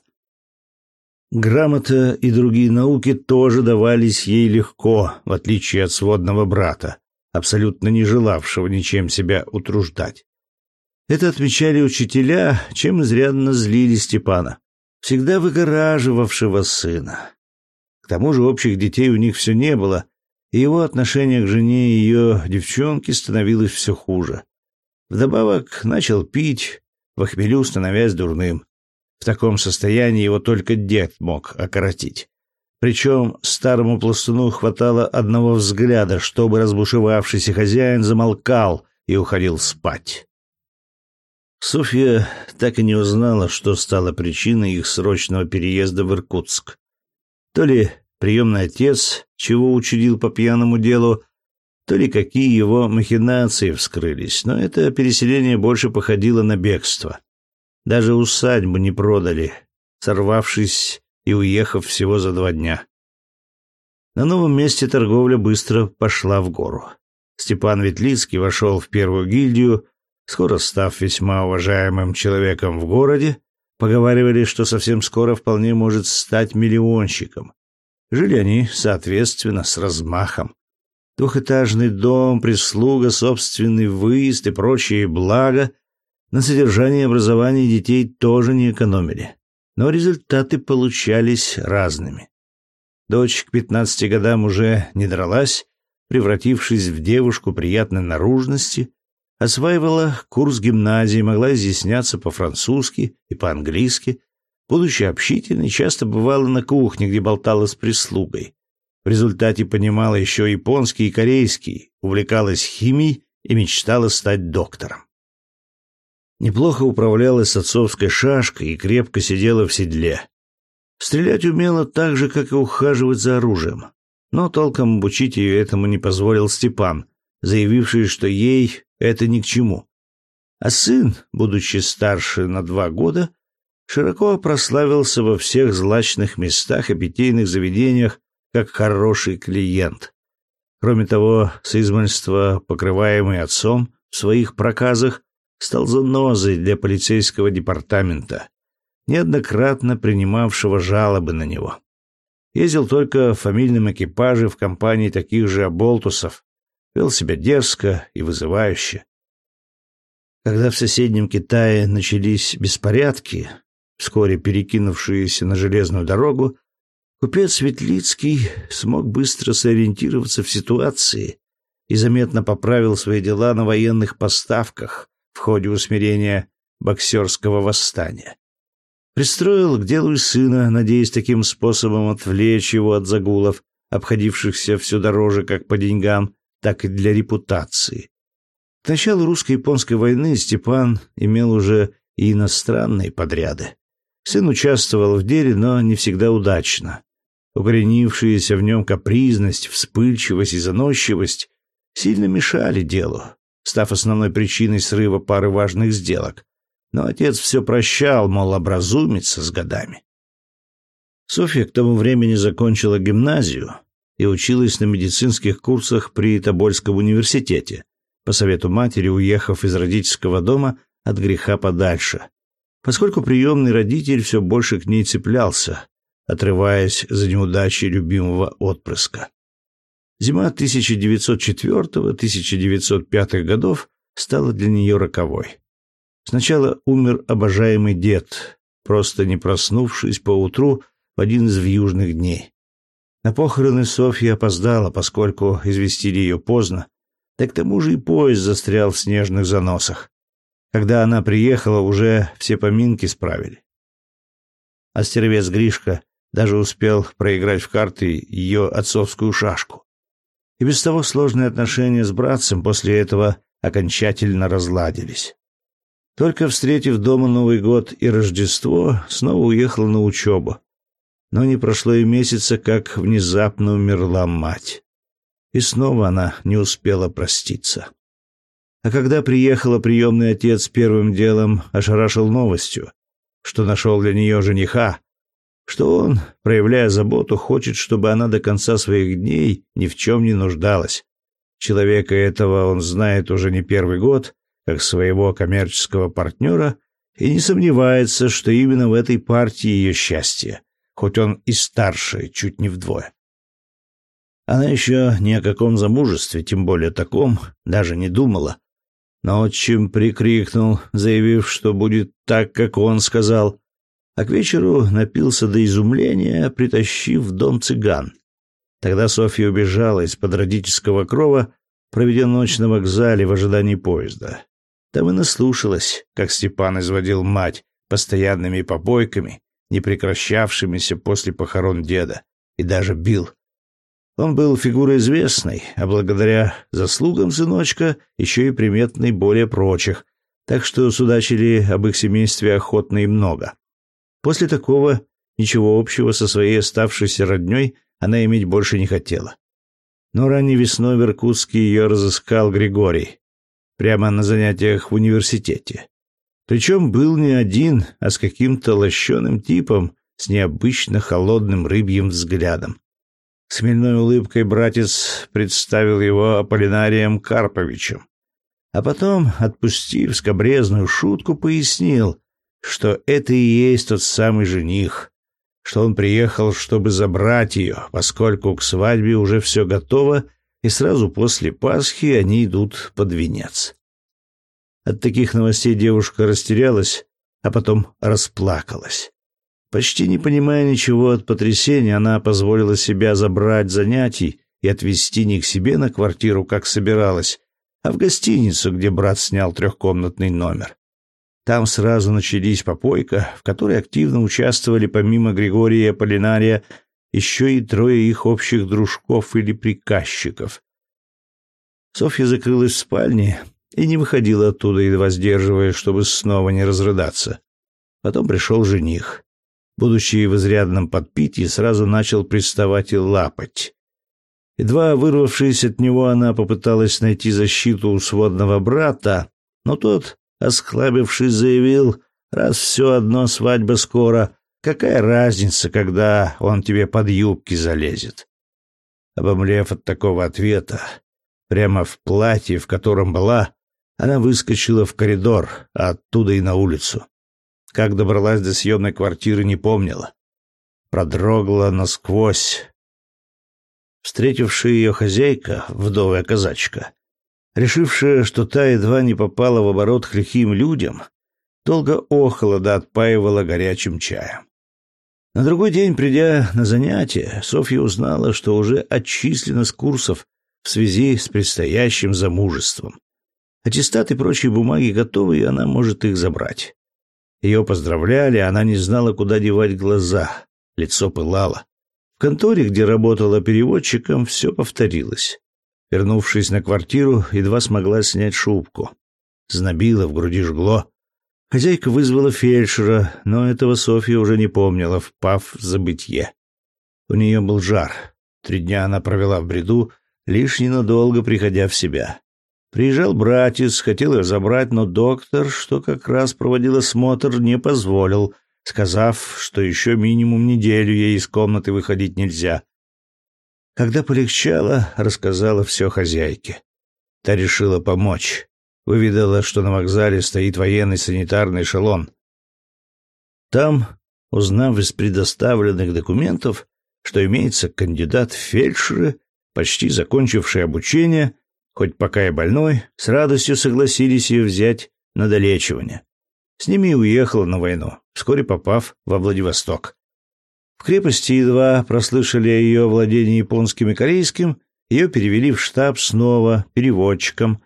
Грамота и другие науки тоже давались ей легко, в отличие от сводного брата, абсолютно не желавшего ничем себя утруждать. Это отмечали учителя, чем изрядно злили Степана, всегда выгораживавшего сына. К тому же общих детей у них все не было, и его отношение к жене и ее девчонке становилось все хуже. Вдобавок начал пить, в охмелю становясь дурным. В таком состоянии его только дед мог окоротить. Причем старому пластуну хватало одного взгляда, чтобы разбушевавшийся хозяин замолкал и уходил спать. Софья так и не узнала, что стало причиной их срочного переезда в Иркутск. То ли приемный отец, чего учудил по пьяному делу, то ли какие его махинации вскрылись, но это переселение больше походило на бегство. Даже усадьбу не продали, сорвавшись и уехав всего за два дня. На новом месте торговля быстро пошла в гору. Степан Ветлицкий вошел в первую гильдию, скоро став весьма уважаемым человеком в городе, поговаривали, что совсем скоро вполне может стать миллионщиком. Жили они, соответственно, с размахом. Двухэтажный дом, прислуга, собственный выезд и прочие блага на содержание и образование детей тоже не экономили. Но результаты получались разными. Дочь к пятнадцати годам уже не дралась, превратившись в девушку приятной наружности, осваивала курс гимназии, могла изъясняться по-французски и по-английски, будучи общительной, часто бывала на кухне, где болтала с прислугой. В результате понимала еще японский и корейский, увлекалась химией и мечтала стать доктором. Неплохо управлялась с отцовской шашкой и крепко сидела в седле. Стрелять умела так же, как и ухаживать за оружием. Но толком обучить ее этому не позволил Степан, заявивший, что ей это ни к чему. А сын, будучи старше на два года, широко прославился во всех злачных местах и питейных заведениях как хороший клиент. Кроме того, с измольства, покрываемый отцом в своих проказах, стал занозой для полицейского департамента, неоднократно принимавшего жалобы на него. Ездил только в фамильном экипаже в компании таких же оболтусов, вел себя дерзко и вызывающе. Когда в соседнем Китае начались беспорядки, вскоре перекинувшиеся на железную дорогу, купец Светлицкий смог быстро сориентироваться в ситуации и заметно поправил свои дела на военных поставках в ходе усмирения боксерского восстания. Пристроил к делу и сына, надеясь таким способом отвлечь его от загулов, обходившихся все дороже как по деньгам, так и для репутации. К началу русско-японской войны Степан имел уже и иностранные подряды. Сын участвовал в деле, но не всегда удачно. Укоренившиеся в нем капризность, вспыльчивость и заносчивость сильно мешали делу, став основной причиной срыва пары важных сделок. Но отец все прощал, мол, образумится с годами. Софья к тому времени закончила гимназию и училась на медицинских курсах при Тобольском университете, по совету матери уехав из родительского дома от греха подальше, поскольку приемный родитель все больше к ней цеплялся, отрываясь за неудачи любимого отпрыска. Зима 1904-1905 годов стала для нее роковой. Сначала умер обожаемый дед, просто не проснувшись поутру в один из вьюжных дней. На похороны Софья опоздала, поскольку известили ее поздно, да к тому же и поезд застрял в снежных заносах. Когда она приехала, уже все поминки справили. А стервец Гришка даже успел проиграть в карты ее отцовскую шашку. И без того сложные отношения с братцем после этого окончательно разладились. Только встретив дома Новый год и Рождество, снова уехала на учебу. Но не прошло и месяца, как внезапно умерла мать. И снова она не успела проститься. А когда приехала приемный отец, первым делом ошарашил новостью, что нашел для нее жениха, что он, проявляя заботу, хочет, чтобы она до конца своих дней ни в чем не нуждалась. Человека этого он знает уже не первый год, как своего коммерческого партнера, и не сомневается, что именно в этой партии ее счастье, хоть он и старше, чуть не вдвое. Она еще ни о каком замужестве, тем более таком, даже не думала. Но отчим прикрикнул, заявив, что будет так, как он сказал, а к вечеру напился до изумления, притащив в дом цыган. Тогда Софья убежала из-под родительского крова, проведя ночь на вокзале в ожидании поезда. Там и наслушалась, как Степан изводил мать постоянными побойками, не прекращавшимися после похорон деда, и даже бил. Он был фигурой известной, а благодаря заслугам сыночка еще и приметной более прочих, так что судачили об их семействе охотно и много. После такого ничего общего со своей оставшейся родней она иметь больше не хотела. Но ранней весной в Иркутске ее разыскал Григорий, прямо на занятиях в университете. Причем был не один, а с каким-то лощеным типом с необычно холодным рыбьим взглядом. С улыбкой братец представил его Аполлинарием Карповичем. А потом, отпустив скобрезную шутку, пояснил, что это и есть тот самый жених, что он приехал, чтобы забрать ее, поскольку к свадьбе уже все готово, и сразу после Пасхи они идут под венец. От таких новостей девушка растерялась, а потом расплакалась. Почти не понимая ничего от потрясения, она позволила себя забрать занятий и отвезти не к себе на квартиру, как собиралась, а в гостиницу, где брат снял трехкомнатный номер. Там сразу начались попойка, в которой активно участвовали помимо Григория и Аполлинария еще и трое их общих дружков или приказчиков. Софья закрылась в спальне и не выходила оттуда, едва сдерживая, чтобы снова не разрыдаться. Потом пришел жених. Будучи в изрядном подпитии, сразу начал приставать и лапать. Едва вырвавшись от него, она попыталась найти защиту у сводного брата, но тот, осклабившись, заявил, раз все одно свадьба скоро, какая разница, когда он тебе под юбки залезет. Обомлев от такого ответа, прямо в платье, в котором была, она выскочила в коридор, а оттуда и на улицу. Как добралась до съемной квартиры, не помнила. Продрогла насквозь. Встретившая ее хозяйка, вдовая казачка, решившая, что та едва не попала в оборот к людям, долго охала да отпаивала горячим чаем. На другой день, придя на занятия, Софья узнала, что уже отчислена с курсов в связи с предстоящим замужеством. Аттестат и прочие бумаги готовы, и она может их забрать. Ее поздравляли, она не знала, куда девать глаза. Лицо пылало. В конторе, где работала переводчиком, все повторилось. Вернувшись на квартиру, едва смогла снять шубку. Знобило, в груди жгло. Хозяйка вызвала фельдшера, но этого Софья уже не помнила, впав в забытье. У нее был жар. Три дня она провела в бреду, лишь ненадолго приходя в себя. Приезжал братец, хотел ее забрать, но доктор, что как раз проводил осмотр, не позволил, сказав, что еще минимум неделю ей из комнаты выходить нельзя. Когда полегчало, рассказала все хозяйке. Та решила помочь. Выведала, что на вокзале стоит военный санитарный эшелон. Там, узнав из предоставленных документов, что имеется кандидат в фельдшеры, почти закончивший обучение, хоть пока и больной, с радостью согласились ее взять на долечивание. С ними и уехала на войну, вскоре попав во Владивосток. В крепости едва прослышали о ее владении японским и корейским, ее перевели в штаб снова переводчиком.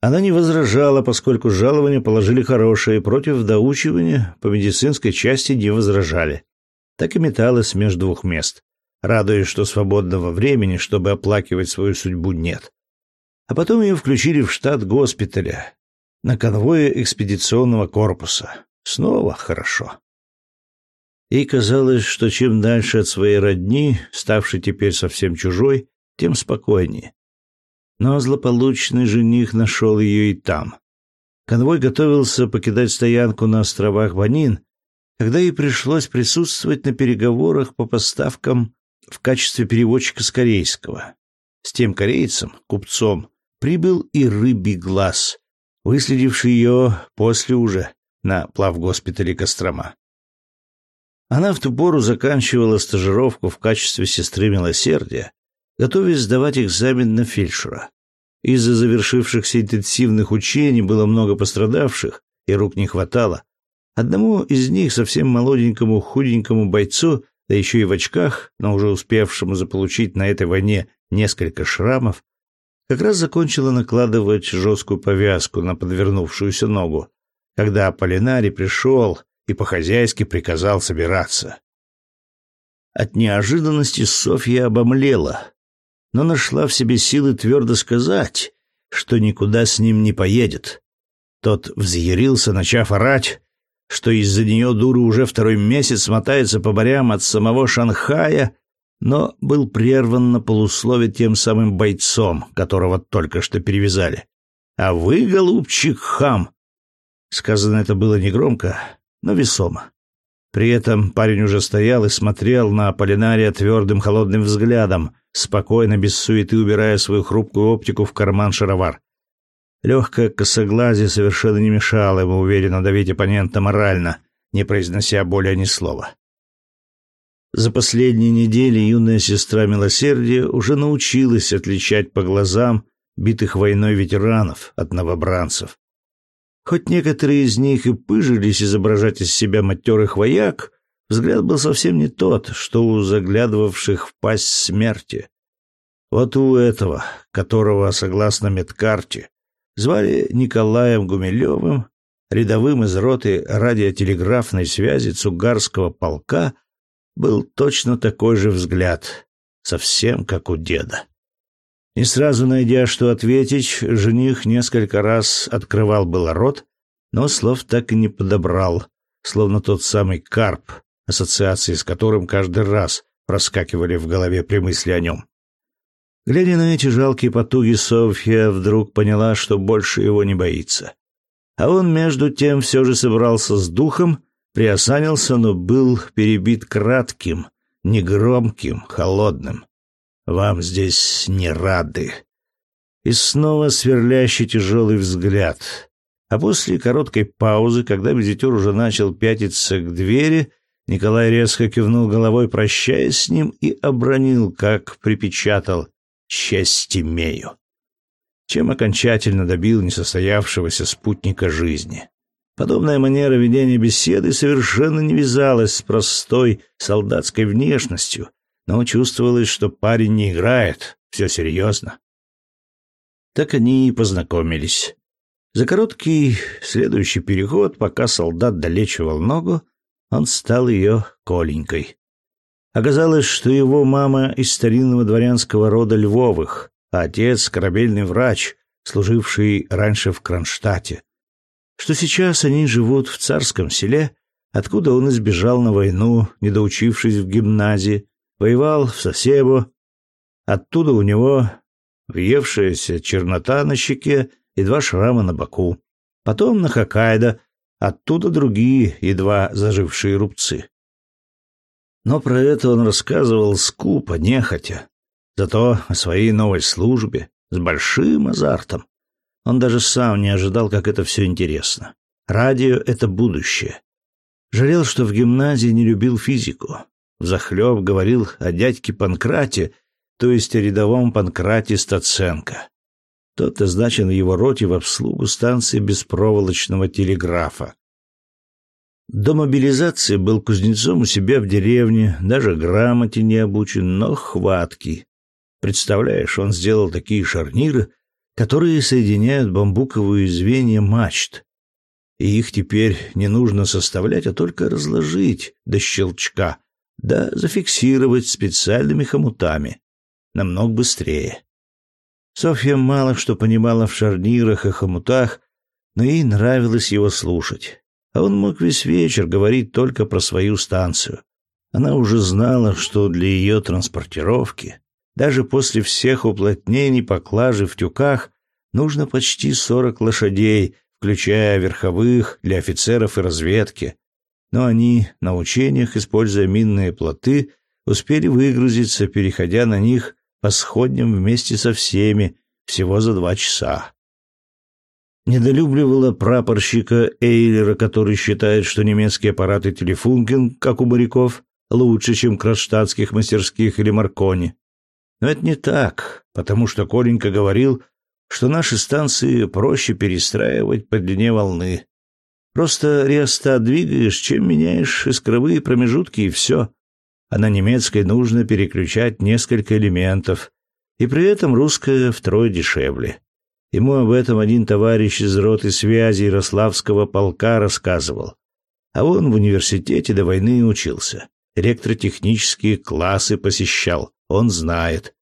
Она не возражала, поскольку жалование положили хорошее, против доучивания по медицинской части не возражали. Так и металась между двух мест радуясь, что свободного времени, чтобы оплакивать свою судьбу, нет. А потом ее включили в штат госпиталя на конвое экспедиционного корпуса. Снова хорошо. Ей казалось, что чем дальше от своей родни, ставшей теперь совсем чужой, тем спокойнее. Но злополучный жених нашел ее и там. Конвой готовился покидать стоянку на островах Банин, когда ей пришлось присутствовать на переговорах по поставкам в качестве переводчика с корейского. С тем корейцем, купцом, прибыл и рыбий глаз, выследивший ее после уже на плавгоспитале Кострома. Она в ту пору заканчивала стажировку в качестве сестры милосердия, готовясь сдавать экзамен на фельдшера. Из-за завершившихся интенсивных учений было много пострадавших, и рук не хватало. Одному из них, совсем молоденькому, худенькому бойцу, да еще и в очках, но уже успевшему заполучить на этой войне несколько шрамов, как раз закончила накладывать жесткую повязку на подвернувшуюся ногу, когда Аполлинарий пришел и по-хозяйски приказал собираться. От неожиданности Софья обомлела, но нашла в себе силы твердо сказать, что никуда с ним не поедет. Тот взъярился, начав орать, что из-за нее дура уже второй месяц мотается по морям от самого Шанхая, но был прерван на полуслове тем самым бойцом, которого только что перевязали. «А вы, голубчик, хам!» Сказано это было негромко, но весомо. При этом парень уже стоял и смотрел на Аполлинария твердым холодным взглядом, спокойно, без суеты убирая свою хрупкую оптику в карман шаровар. Легкое косоглазие совершенно не мешало ему уверенно давить оппонента морально, не произнося более ни слова. За последние недели юная сестра милосердия уже научилась отличать по глазам битых войной ветеранов от новобранцев. Хоть некоторые из них и пыжились изображать из себя матерых вояк, взгляд был совсем не тот, что у заглядывавших в пасть смерти. Вот у этого, которого, согласно медкарте, звали Николаем Гумилевым, рядовым из роты радиотелеграфной связи Цугарского полка, был точно такой же взгляд, совсем как у деда. Не сразу найдя, что ответить, жених несколько раз открывал было рот, но слов так и не подобрал, словно тот самый карп, ассоциации с которым каждый раз проскакивали в голове при мысли о нем. Глядя на эти жалкие потуги, Софья вдруг поняла, что больше его не боится. А он, между тем, все же собрался с духом, приосанился, но был перебит кратким, негромким, холодным. «Вам здесь не рады». И снова сверлящий тяжелый взгляд. А после короткой паузы, когда визитер уже начал пятиться к двери, Николай резко кивнул головой, прощаясь с ним, и обронил, как припечатал «Честь имею», чем окончательно добил несостоявшегося спутника жизни. Подобная манера ведения беседы совершенно не вязалась с простой солдатской внешностью, но чувствовалось, что парень не играет, все серьезно. Так они и познакомились. За короткий следующий переход, пока солдат долечивал ногу, он стал ее Коленькой. Оказалось, что его мама из старинного дворянского рода Львовых, а отец — корабельный врач, служивший раньше в Кронштадте. Что сейчас они живут в царском селе, откуда он избежал на войну, не доучившись в гимназии, воевал в Сосебо. Оттуда у него въевшаяся чернота на щеке и два шрама на боку. Потом на Хоккайдо, Оттуда другие, едва зажившие рубцы. Но про это он рассказывал скупо, нехотя. Зато о своей новой службе, с большим азартом. Он даже сам не ожидал, как это все интересно. Радио — это будущее. Жалел, что в гимназии не любил физику. Взахлеб говорил о дядьке Панкрате, то есть о рядовом Панкрате Стаценко. Тот назначен в его роте в обслугу станции беспроволочного телеграфа. До мобилизации был кузнецом у себя в деревне, даже грамоте не обучен, но хваткий. Представляешь, он сделал такие шарниры, которые соединяют бамбуковые звенья мачт. И их теперь не нужно составлять, а только разложить до щелчка, да зафиксировать специальными хомутами. Намного быстрее. Софья мало что понимала в шарнирах и хомутах, но ей нравилось его слушать. А он мог весь вечер говорить только про свою станцию. Она уже знала, что для ее транспортировки, даже после всех уплотнений поклажи в тюках, нужно почти сорок лошадей, включая верховых для офицеров и разведки. Но они на учениях, используя минные плоты, успели выгрузиться, переходя на них по сходням вместе со всеми всего за два часа. Недолюбливала прапорщика Эйлера, который считает, что немецкие аппараты Телефункен, как у моряков, лучше, чем кронштадтских мастерских или Маркони. Но это не так, потому что Коленька говорил, что наши станции проще перестраивать по длине волны. Просто реостат двигаешь, чем меняешь искровые промежутки и все а на немецкой нужно переключать несколько элементов, и при этом русская втрое дешевле. Ему об этом один товарищ из роты связи Ярославского полка рассказывал. А он в университете до войны учился. Электротехнические классы посещал, он знает.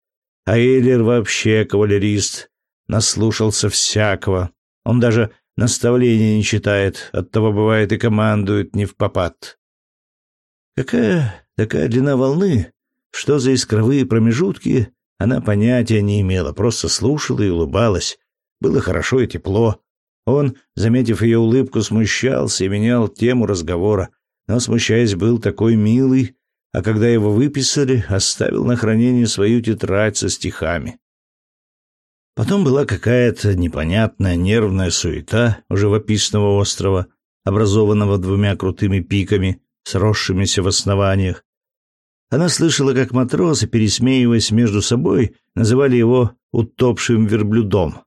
А Эйлер вообще кавалерист, наслушался всякого. Он даже наставления не читает, оттого бывает и командует не в попад. Какая Такая длина волны, что за искровые промежутки, она понятия не имела, просто слушала и улыбалась. Было хорошо и тепло. Он, заметив ее улыбку, смущался и менял тему разговора, но, смущаясь, был такой милый, а когда его выписали, оставил на хранение свою тетрадь со стихами. Потом была какая-то непонятная нервная суета у живописного острова, образованного двумя крутыми пиками, сросшимися в основаниях, она слышала, как матросы, пересмеиваясь между собой, называли его «утопшим верблюдом».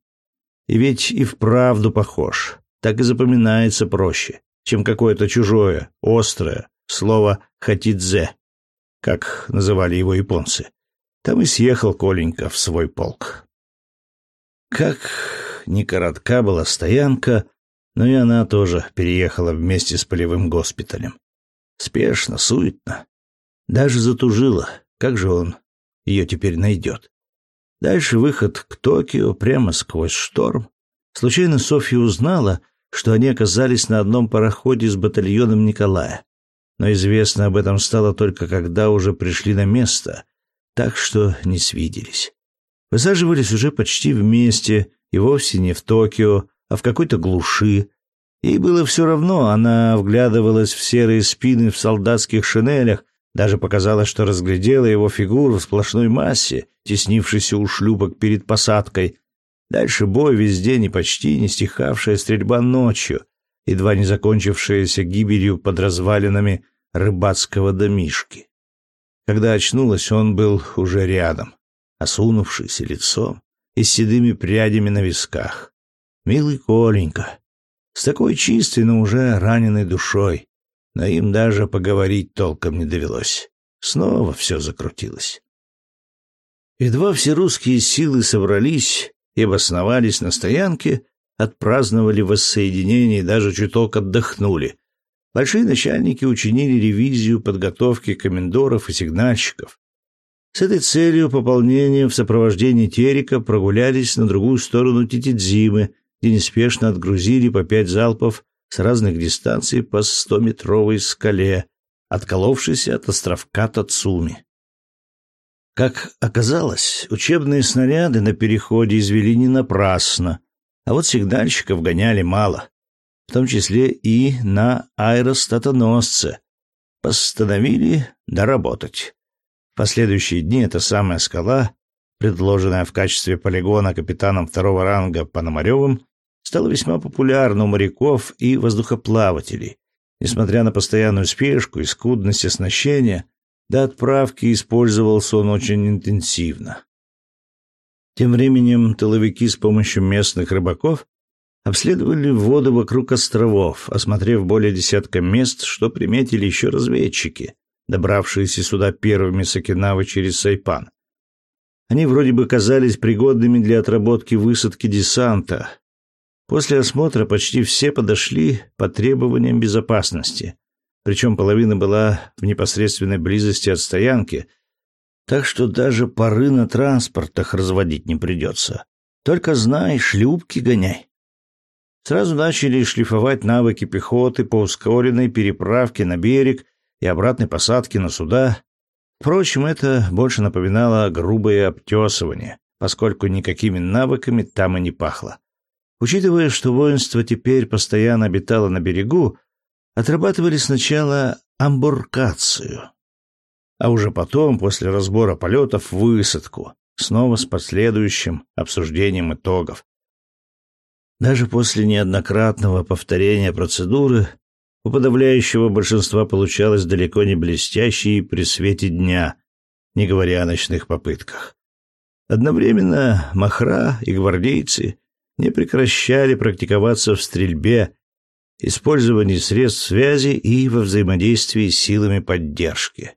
И ведь и вправду похож. Так и запоминается проще, чем какое-то чужое, острое слово «хатидзе», как называли его японцы. Там и съехал Коленька в свой полк. Как ни коротка была стоянка, но и она тоже переехала вместе с полевым госпиталем. Спешно, суетно. Даже затужила. Как же он ее теперь найдет? Дальше выход к Токио прямо сквозь шторм. Случайно Софья узнала, что они оказались на одном пароходе с батальоном Николая. Но известно об этом стало только когда уже пришли на место, так что не свиделись. Высаживались уже почти вместе, и вовсе не в Токио, а в какой-то глуши. Ей было все равно, она вглядывалась в серые спины в солдатских шинелях, даже показалось, что разглядела его фигуру в сплошной массе, теснившейся у шлюпок перед посадкой. Дальше бой везде не почти не стихавшая стрельба ночью, едва не закончившаяся гибелью под развалинами рыбацкого домишки. Когда очнулась, он был уже рядом, осунувшийся лицом и с седыми прядями на висках. Милый Коленька, с такой чистой, но уже раненой душой, но им даже поговорить толком не довелось. Снова все закрутилось. Едва все русские силы собрались и обосновались на стоянке, отпраздновали воссоединение и даже чуток отдохнули. Большие начальники учинили ревизию подготовки комендоров и сигнальщиков. С этой целью пополнением в сопровождении Терека прогулялись на другую сторону Титидзимы, где неспешно отгрузили по пять залпов с разных дистанций по стометровой скале, отколовшейся от островка Тацуми. Как оказалось, учебные снаряды на переходе извели не напрасно, а вот сигнальщиков гоняли мало, в том числе и на аэростатоносце. Постановили доработать. В последующие дни эта самая скала, предложенная в качестве полигона капитаном второго ранга Пономаревым, стала весьма популярна у моряков и воздухоплавателей. Несмотря на постоянную спешку и скудность оснащения, до отправки использовался он очень интенсивно. Тем временем тыловики с помощью местных рыбаков обследовали воды вокруг островов, осмотрев более десятка мест, что приметили еще разведчики, добравшиеся сюда первыми с Окинавы через Сайпан. Они вроде бы казались пригодными для отработки высадки десанта. После осмотра почти все подошли по требованиям безопасности, причем половина была в непосредственной близости от стоянки, так что даже пары на транспортах разводить не придется. Только знай, шлюпки гоняй. Сразу начали шлифовать навыки пехоты по ускоренной переправке на берег и обратной посадке на суда. Впрочем, это больше напоминало грубое обтесывание, поскольку никакими навыками там и не пахло. Учитывая, что воинство теперь постоянно обитало на берегу, отрабатывали сначала амбуркацию, а уже потом, после разбора полетов, высадку, снова с последующим обсуждением итогов. Даже после неоднократного повторения процедуры у подавляющего большинства получалось далеко не блестяще при свете дня, не говоря о ночных попытках. Одновременно махра и гвардейцы не прекращали практиковаться в стрельбе, использовании средств связи и во взаимодействии с силами поддержки.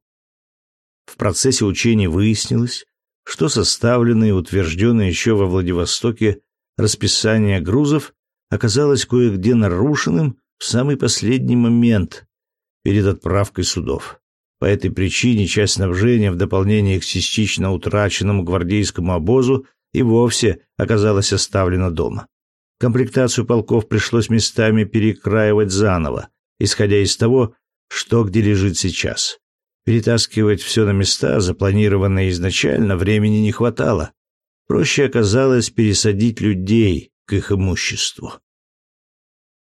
В процессе учений выяснилось, что составленное и утвержденное еще во Владивостоке расписание грузов оказалось кое-где нарушенным в самый последний момент перед отправкой судов. По этой причине часть снабжения в дополнение к частично утраченному гвардейскому обозу и вовсе оказалась оставлена дома. Комплектацию полков пришлось местами перекраивать заново, исходя из того, что где лежит сейчас. Перетаскивать все на места, запланированные изначально, времени не хватало. Проще оказалось пересадить людей к их имуществу.